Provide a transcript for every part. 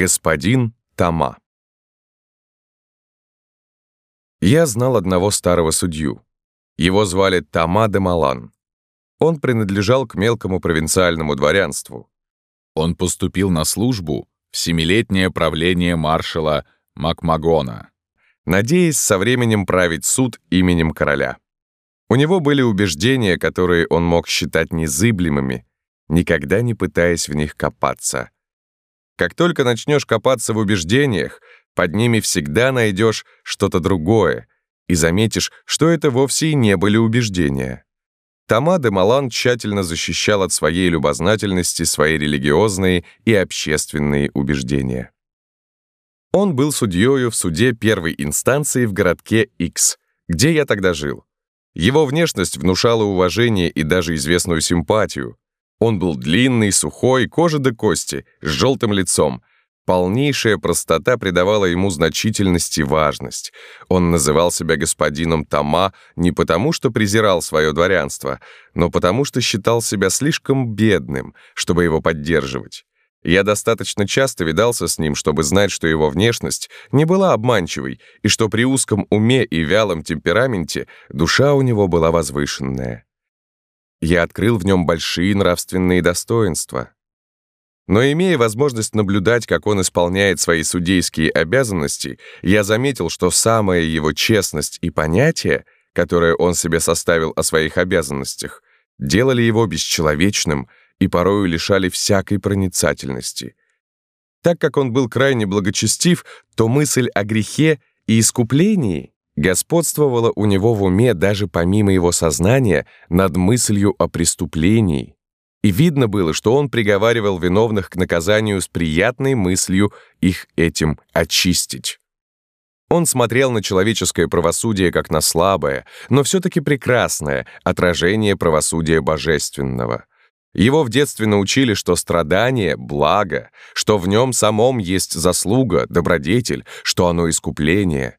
Господин Тома. Я знал одного старого судью. Его звали Тома де Малан. Он принадлежал к мелкому провинциальному дворянству. Он поступил на службу в семилетнее правление маршала Макмагона, надеясь со временем править суд именем короля. У него были убеждения, которые он мог считать незыблемыми, никогда не пытаясь в них копаться — как только начнешь копаться в убеждениях, под ними всегда найдешь что-то другое и заметишь, что это вовсе и не были убеждения. Тома де Малан тщательно защищал от своей любознательности свои религиозные и общественные убеждения. Он был судьёю в суде первой инстанции в городке X, где я тогда жил. Его внешность внушала уважение и даже известную симпатию. Он был длинный, сухой, кожа до кости, с желтым лицом. Полнейшая простота придавала ему значительность и важность. Он называл себя господином Тома не потому, что презирал свое дворянство, но потому, что считал себя слишком бедным, чтобы его поддерживать. Я достаточно часто видался с ним, чтобы знать, что его внешность не была обманчивой, и что при узком уме и вялом темпераменте душа у него была возвышенная. Я открыл в нем большие нравственные достоинства. Но имея возможность наблюдать, как он исполняет свои судейские обязанности, я заметил, что самая его честность и понятие, которое он себе составил о своих обязанностях, делали его бесчеловечным и порою лишали всякой проницательности. Так как он был крайне благочестив, то мысль о грехе и искуплении господствовало у него в уме даже помимо его сознания над мыслью о преступлении. И видно было, что он приговаривал виновных к наказанию с приятной мыслью их этим очистить. Он смотрел на человеческое правосудие как на слабое, но все-таки прекрасное отражение правосудия божественного. Его в детстве научили, что страдание — благо, что в нем самом есть заслуга, добродетель, что оно искупление.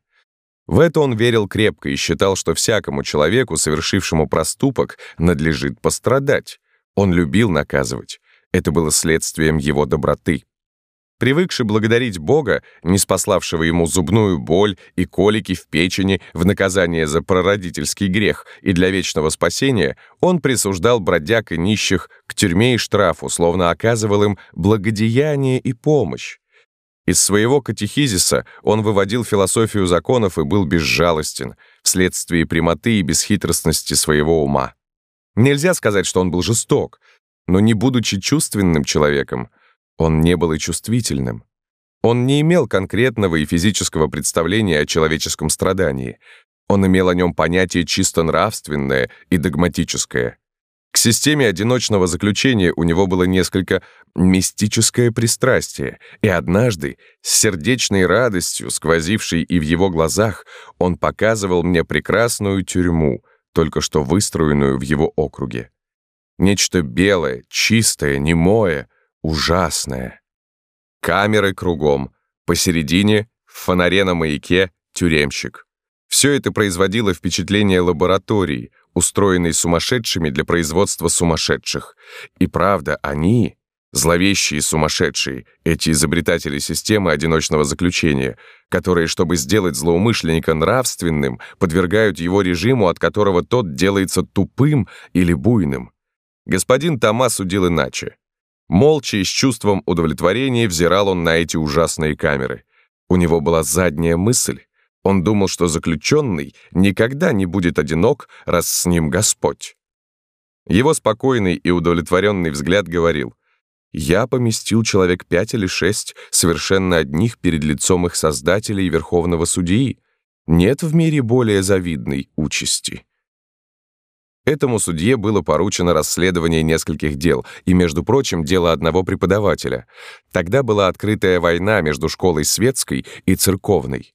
В это он верил крепко и считал, что всякому человеку, совершившему проступок, надлежит пострадать. Он любил наказывать. Это было следствием его доброты. Привыкший благодарить Бога, не спаславшего ему зубную боль и колики в печени в наказание за прародительский грех и для вечного спасения, он присуждал бродяг и нищих к тюрьме и штрафу, словно оказывал им благодеяние и помощь. Из своего катехизиса он выводил философию законов и был безжалостен вследствие прямоты и бесхитростности своего ума. Нельзя сказать, что он был жесток, но не будучи чувственным человеком, он не был и чувствительным. Он не имел конкретного и физического представления о человеческом страдании. Он имел о нем понятие чисто нравственное и догматическое. К системе одиночного заключения у него было несколько мистическое пристрастие, и однажды, с сердечной радостью, сквозившей и в его глазах, он показывал мне прекрасную тюрьму, только что выстроенную в его округе. Нечто белое, чистое, немое, ужасное. Камеры кругом, посередине, в фонаре на маяке, тюремщик. Все это производило впечатление лаборатории, устроенной сумасшедшими для производства сумасшедших. И правда, они, зловещие сумасшедшие, эти изобретатели системы одиночного заключения, которые, чтобы сделать злоумышленника нравственным, подвергают его режиму, от которого тот делается тупым или буйным. Господин Тома судил иначе. Молча и с чувством удовлетворения взирал он на эти ужасные камеры. У него была задняя мысль. Он думал, что заключенный никогда не будет одинок, раз с ним Господь. Его спокойный и удовлетворенный взгляд говорил, «Я поместил человек пять или шесть, совершенно одних перед лицом их Создателя и Верховного Судьи. Нет в мире более завидной участи». Этому судье было поручено расследование нескольких дел, и, между прочим, дело одного преподавателя. Тогда была открытая война между школой светской и церковной.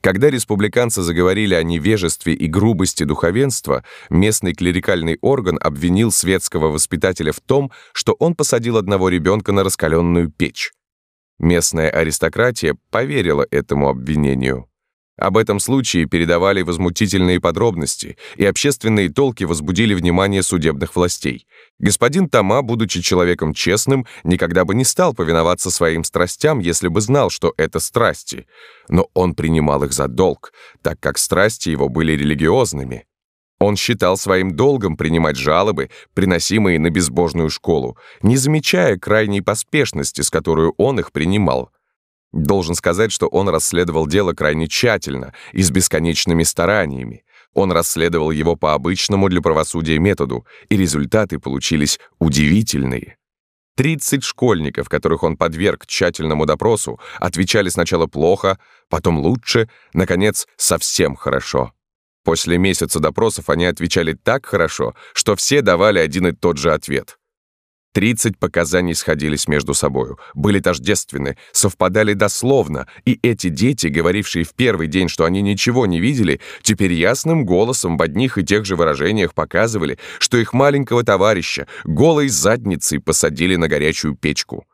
Когда республиканцы заговорили о невежестве и грубости духовенства, местный клерикальный орган обвинил светского воспитателя в том, что он посадил одного ребенка на раскаленную печь. Местная аристократия поверила этому обвинению. Об этом случае передавали возмутительные подробности, и общественные толки возбудили внимание судебных властей. Господин Тома, будучи человеком честным, никогда бы не стал повиноваться своим страстям, если бы знал, что это страсти. Но он принимал их за долг, так как страсти его были религиозными. Он считал своим долгом принимать жалобы, приносимые на безбожную школу, не замечая крайней поспешности, с которой он их принимал. Должен сказать, что он расследовал дело крайне тщательно и с бесконечными стараниями. Он расследовал его по обычному для правосудия методу, и результаты получились удивительные. 30 школьников, которых он подверг тщательному допросу, отвечали сначала плохо, потом лучше, наконец, совсем хорошо. После месяца допросов они отвечали так хорошо, что все давали один и тот же ответ. Тридцать показаний сходились между собою, были тождественны, совпадали дословно, и эти дети, говорившие в первый день, что они ничего не видели, теперь ясным голосом в одних и тех же выражениях показывали, что их маленького товарища голой задницей посадили на горячую печку.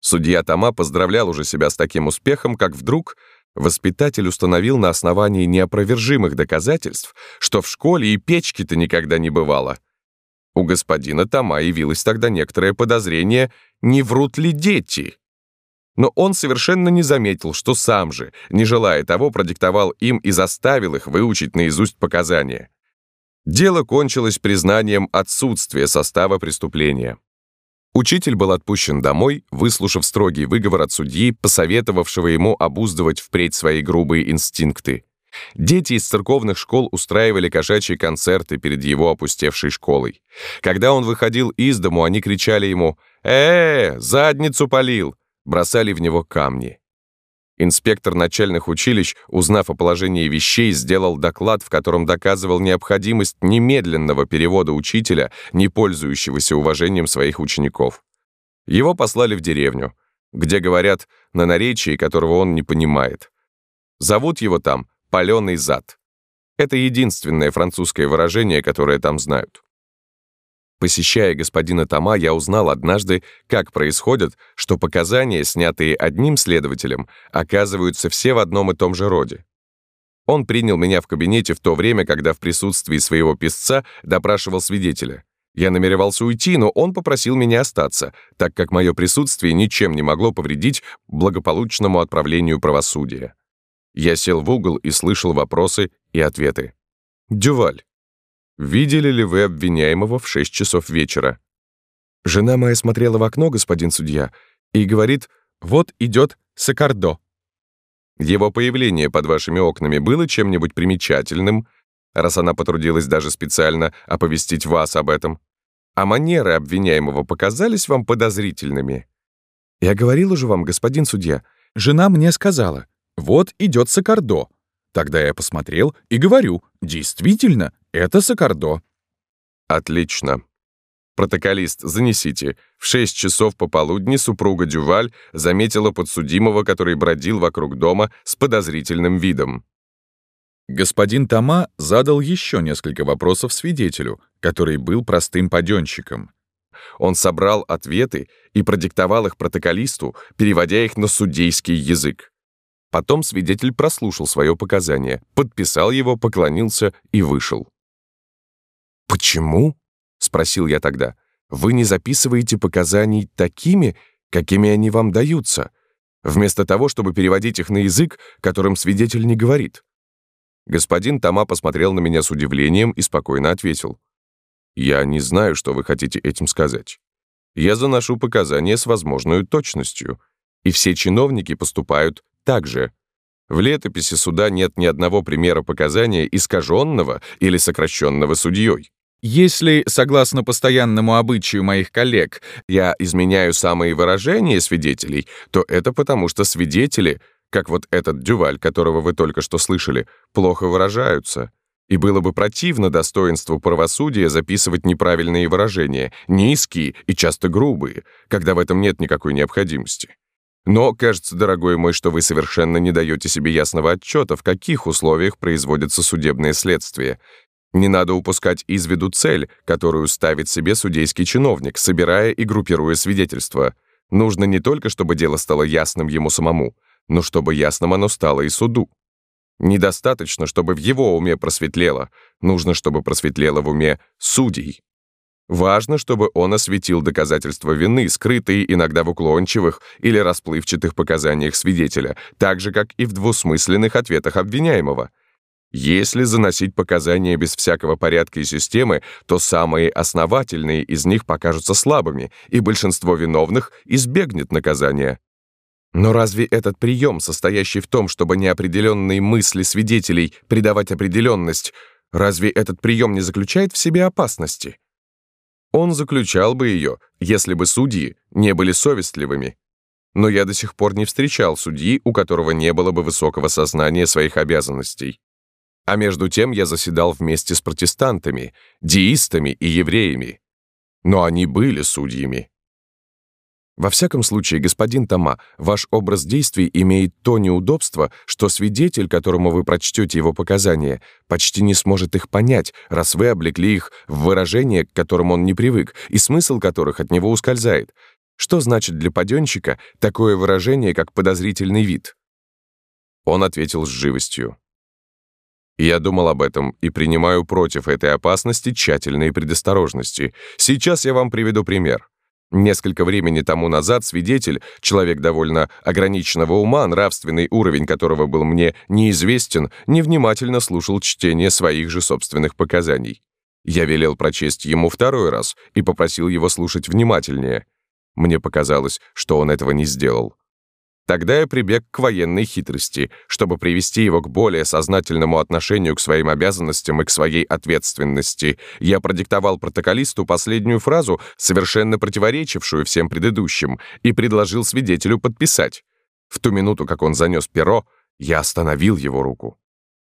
Судья Тома поздравлял уже себя с таким успехом, как вдруг воспитатель установил на основании неопровержимых доказательств, что в школе и печки-то никогда не бывало — у господина Тома явилось тогда некоторое подозрение, не врут ли дети. Но он совершенно не заметил, что сам же, не желая того, продиктовал им и заставил их выучить наизусть показания. Дело кончилось признанием отсутствия состава преступления. Учитель был отпущен домой, выслушав строгий выговор от судьи, посоветовавшего ему обуздывать впредь свои грубые инстинкты. Дети из церковных школ устраивали кошачьи концерты перед его опустевшей школой. Когда он выходил из дому, они кричали ему «Э, -э задницу полил!» бросали в него камни. Инспектор начальных училищ, узнав о положении вещей, сделал доклад, в котором доказывал необходимость немедленного перевода учителя, не пользующегося уважением своих учеников. Его послали в деревню, где говорят на наречии, которого он не понимает. Зовут его там «паленый зад». Это единственное французское выражение, которое там знают. Посещая господина Тома, я узнал однажды, как происходит, что показания, снятые одним следователем, оказываются все в одном и том же роде. Он принял меня в кабинете в то время, когда в присутствии своего писца допрашивал свидетеля. Я намеревался уйти, но он попросил меня остаться, так как мое присутствие ничем не могло повредить благополучному отправлению правосудия. Я сел в угол и слышал вопросы и ответы. «Дюваль, видели ли вы обвиняемого в 6 часов вечера?» Жена моя смотрела в окно, господин судья, и говорит, «Вот идет Сакардо». Его появление под вашими окнами было чем-нибудь примечательным, раз она потрудилась даже специально оповестить вас об этом? А манеры обвиняемого показались вам подозрительными? Я говорил уже вам, господин судья, жена мне сказала, вот идет Сакардо. Тогда я посмотрел и говорю, действительно, это Сакардо. Отлично. Протоколист, занесите. В 6 часов пополудни супруга Дюваль заметила подсудимого, который бродил вокруг дома с подозрительным видом. Господин Тома задал еще несколько вопросов свидетелю, который был простым паденщиком. Он собрал ответы и продиктовал их протоколисту, переводя их на судейский язык. Потом свидетель прослушал свое показание, подписал его, поклонился и вышел. «Почему?» — спросил я тогда. «Вы не записываете показаний такими, какими они вам даются, вместо того, чтобы переводить их на язык, которым свидетель не говорит?» Господин Тома посмотрел на меня с удивлением и спокойно ответил. «Я не знаю, что вы хотите этим сказать. Я заношу показания с возможной точностью, и все чиновники поступают также в летописи суда нет ни одного примера показания искаженного или сокращенного судьей. Если, согласно постоянному обычаю моих коллег, я изменяю самые выражения свидетелей, то это потому, что свидетели, как вот этот Дюваль, которого вы только что слышали, плохо выражаются. И было бы противно достоинству правосудия записывать неправильные выражения, низкие и часто грубые, когда в этом нет никакой необходимости. Но, кажется, дорогой мой, что вы совершенно не даете себе ясного отчета, в каких условиях производится судебное следствие. Не надо упускать из виду цель, которую ставит себе судейский чиновник, собирая и группируя свидетельства. Нужно не только, чтобы дело стало ясным ему самому, но чтобы ясным оно стало и суду. Недостаточно, чтобы в его уме просветлело. Нужно, чтобы просветлело в уме судей. Важно, чтобы он осветил доказательства вины, скрытые иногда в уклончивых или расплывчатых показаниях свидетеля, так же, как и в двусмысленных ответах обвиняемого. Если заносить показания без всякого порядка и системы, то самые основательные из них покажутся слабыми, и большинство виновных избегнет наказания. Но разве этот прием, состоящий в том, чтобы неопределенные мысли свидетелей придавать определенность, разве этот прием не заключает в себе опасности? Он заключал бы ее, если бы судьи не были совестливыми. Но я до сих пор не встречал судьи, у которого не было бы высокого сознания своих обязанностей. А между тем я заседал вместе с протестантами, деистами и евреями. Но они были судьями. Во всяком случае, господин Тома, ваш образ действий имеет то неудобство, что свидетель, которому вы прочтете его показания, почти не сможет их понять, раз вы облекли их в выражения, к которым он не привык, и смысл которых от него ускользает. Что значит для паденщика такое выражение, как подозрительный вид? Он ответил с живостью. Я думал об этом и принимаю против этой опасности тщательные предосторожности. Сейчас я вам приведу пример. Несколько времени тому назад свидетель, человек довольно ограниченного ума, нравственный уровень которого был мне неизвестен, невнимательно слушал чтение своих же собственных показаний. Я велел прочесть ему второй раз и попросил его слушать внимательнее. Мне показалось, что он этого не сделал. Тогда я прибег к военной хитрости, чтобы привести его к более сознательному отношению к своим обязанностям и к своей ответственности. Я продиктовал протоколисту последнюю фразу, совершенно противоречившую всем предыдущим, и предложил свидетелю подписать. В ту минуту, как он занес перо, я остановил его руку.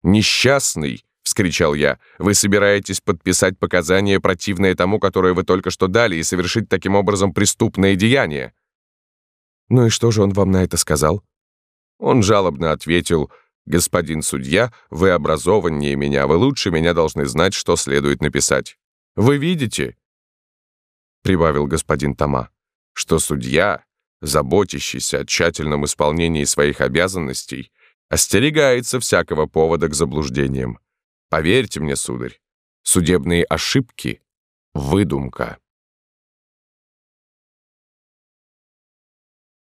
«Несчастный!» — вскричал я. «Вы собираетесь подписать показания, противные тому, которое вы только что дали, и совершить таким образом преступное деяние?» «Ну и что же он вам на это сказал?» Он жалобно ответил, «Господин судья, вы образованнее меня, вы лучше меня должны знать, что следует написать. Вы видите?» Прибавил господин Тома, что судья, заботящийся о тщательном исполнении своих обязанностей, остерегается всякого повода к заблуждениям. Поверьте мне, сударь, судебные ошибки — выдумка.